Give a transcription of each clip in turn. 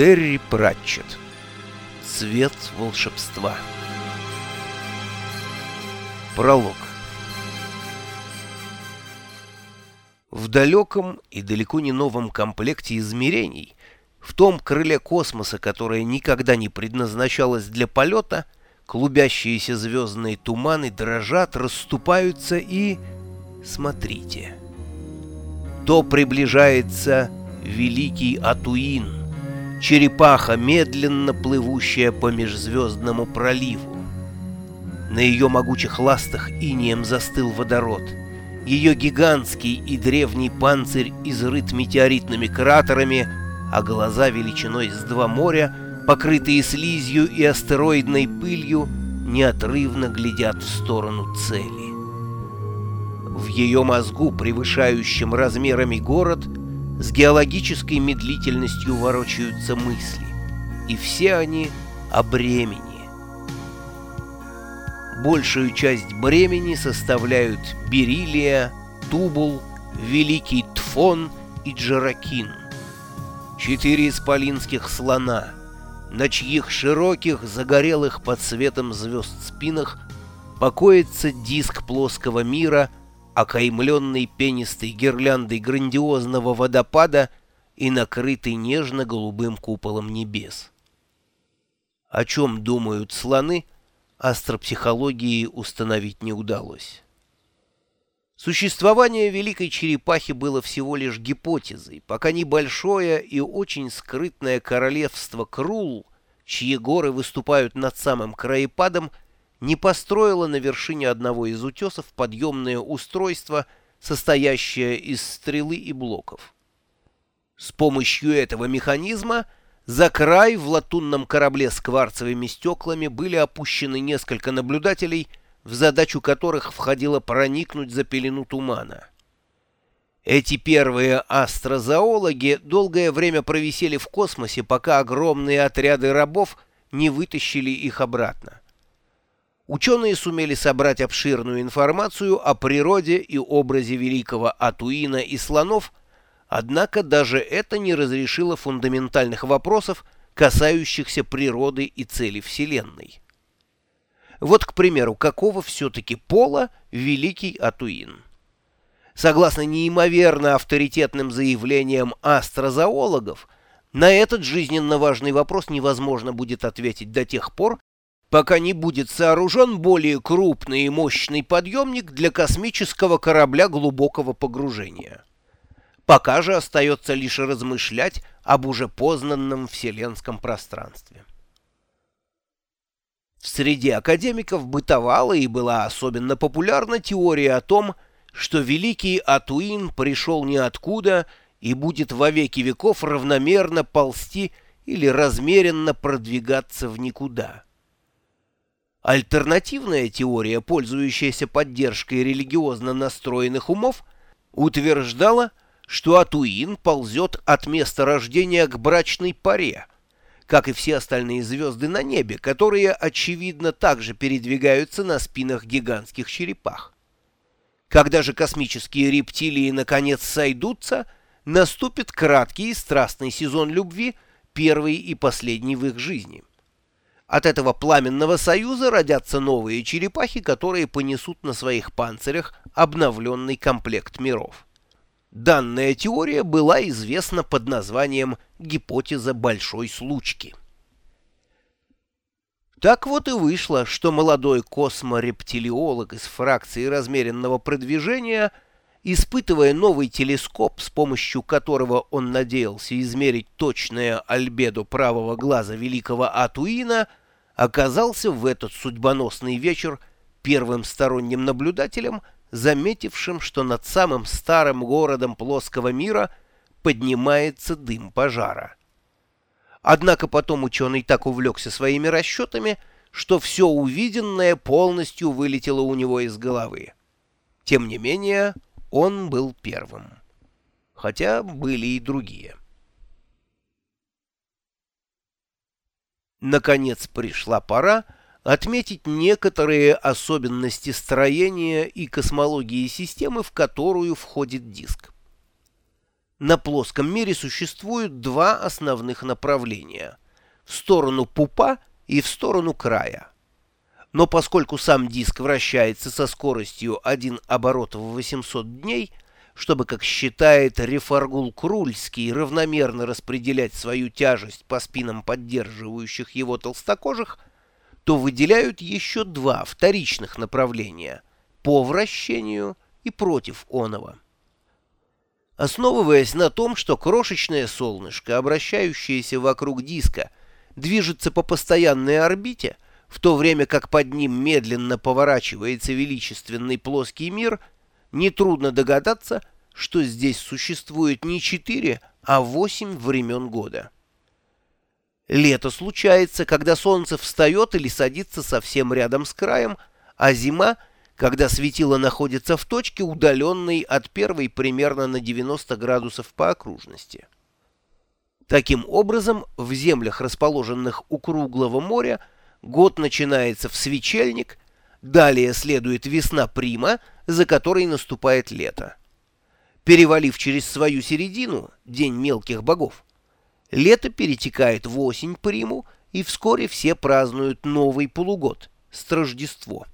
Терри Пратчет. Цвет волшебства. Пролог. В далеком и далеко не новом комплекте измерений, в том крыле космоса, которое никогда не предназначалось для полета, клубящиеся звездные туманы дрожат, расступаются и... Смотрите. То приближается великий Атуин, черепаха, медленно плывущая по межзвездному проливу. На ее могучих ластах инием застыл водород. Ее гигантский и древний панцирь изрыт метеоритными кратерами, а глаза величиной с два моря, покрытые слизью и астероидной пылью, неотрывно глядят в сторону цели. В ее мозгу, превышающем размерами город, с геологической медлительностью ворочаются мысли, и все они о бремени. Большую часть бремени составляют бериллия, тубул, великий тфон и джеракин. Четыре исполинских слона, на чьих широких, загорелых под светом звезд спинах покоится диск плоского мира — окаймленный пенистой гирляндой грандиозного водопада и накрытый нежно-голубым куполом небес. О чем думают слоны, астропсихологии установить не удалось. Существование великой черепахи было всего лишь гипотезой, пока небольшое и очень скрытное королевство Крул, чьи горы выступают над самым краепадом, не построила на вершине одного из утесов подъемное устройство, состоящее из стрелы и блоков. С помощью этого механизма за край в латунном корабле с кварцевыми стеклами были опущены несколько наблюдателей, в задачу которых входило проникнуть за пелену тумана. Эти первые астрозоологи долгое время провисели в космосе, пока огромные отряды рабов не вытащили их обратно ученые сумели собрать обширную информацию о природе и образе великого Атуина и слонов, однако даже это не разрешило фундаментальных вопросов, касающихся природы и цели Вселенной. Вот, к примеру, какого все-таки пола великий Атуин? Согласно неимоверно авторитетным заявлениям астрозоологов, на этот жизненно важный вопрос невозможно будет ответить до тех пор, пока не будет сооружен более крупный и мощный подъемник для космического корабля глубокого погружения. Пока же остается лишь размышлять об уже познанном вселенском пространстве. В среде академиков бытовала и была особенно популярна теория о том, что великий Атуин пришел ниоткуда и будет во веки веков равномерно ползти или размеренно продвигаться в никуда. Альтернативная теория, пользующаяся поддержкой религиозно настроенных умов, утверждала, что Атуин ползет от места рождения к брачной паре, как и все остальные звезды на небе, которые, очевидно, также передвигаются на спинах гигантских черепах. Когда же космические рептилии наконец сойдутся, наступит краткий и страстный сезон любви, первый и последний в их жизни. От этого пламенного союза родятся новые черепахи, которые понесут на своих панцирях обновленный комплект миров. Данная теория была известна под названием «гипотеза большой случки». Так вот и вышло, что молодой косморептилиолог из фракции размеренного продвижения, испытывая новый телескоп, с помощью которого он надеялся измерить точное альбедо правого глаза великого Атуина, оказался в этот судьбоносный вечер первым сторонним наблюдателем, заметившим, что над самым старым городом плоского мира поднимается дым пожара. Однако потом ученый так увлекся своими расчетами, что все увиденное полностью вылетело у него из головы. Тем не менее, он был первым. Хотя были и другие. Наконец пришла пора отметить некоторые особенности строения и космологии системы, в которую входит диск. На плоском мире существуют два основных направления – в сторону пупа и в сторону края. Но поскольку сам диск вращается со скоростью 1 оборот в 800 дней, чтобы, как считает Рефаргул Крульский, равномерно распределять свою тяжесть по спинам поддерживающих его толстокожих, то выделяют еще два вторичных направления – по вращению и против оного. Основываясь на том, что крошечное солнышко, обращающееся вокруг диска, движется по постоянной орбите, в то время как под ним медленно поворачивается величественный плоский мир, нетрудно догадаться, что здесь существует не четыре, а восемь времен года. Лето случается, когда солнце встает или садится совсем рядом с краем, а зима — когда светило находится в точке, удаленной от первой примерно на 90 градусов по окружности. Таким образом, в землях, расположенных у круглого моря, год начинается в свечельник, далее следует весна прима, за которой наступает лето. Перевалив через свою середину, день мелких богов, лето перетекает в осень приму, и вскоре все празднуют новый полугод, Страждество.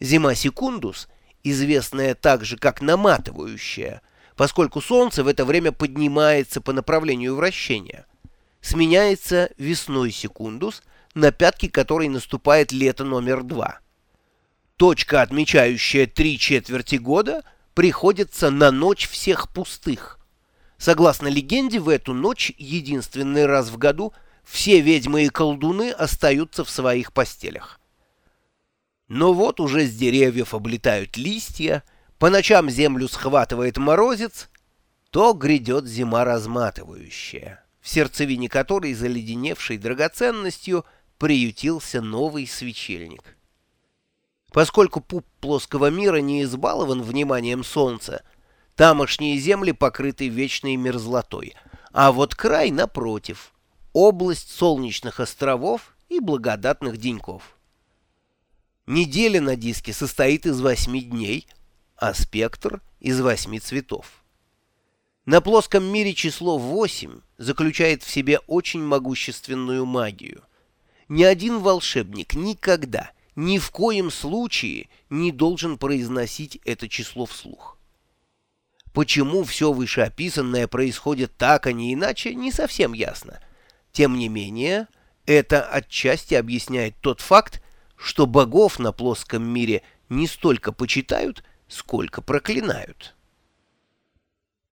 Зима секундус, известная также как наматывающая, поскольку Солнце в это время поднимается по направлению вращения, сменяется весной секундус, на пятки которой наступает лето номер два. Точка, отмечающая три четверти года, приходится на ночь всех пустых. Согласно легенде, в эту ночь, единственный раз в году, все ведьмы и колдуны остаются в своих постелях. Но вот уже с деревьев облетают листья, по ночам землю схватывает морозец, то грядет зима разматывающая, в сердцевине которой, заледеневшей драгоценностью, приютился новый свечельник. Поскольку пуп плоского мира не избалован вниманием солнца, тамошние земли покрыты вечной мерзлотой, а вот край, напротив, область солнечных островов и благодатных деньков. Неделя на диске состоит из восьми дней, а спектр — из восьми цветов. На плоском мире число 8 заключает в себе очень могущественную магию. Ни один волшебник никогда, ни в коем случае не должен произносить это число вслух. Почему все вышеописанное происходит так, а не иначе, не совсем ясно. Тем не менее, это отчасти объясняет тот факт, что богов на плоском мире не столько почитают, сколько проклинают.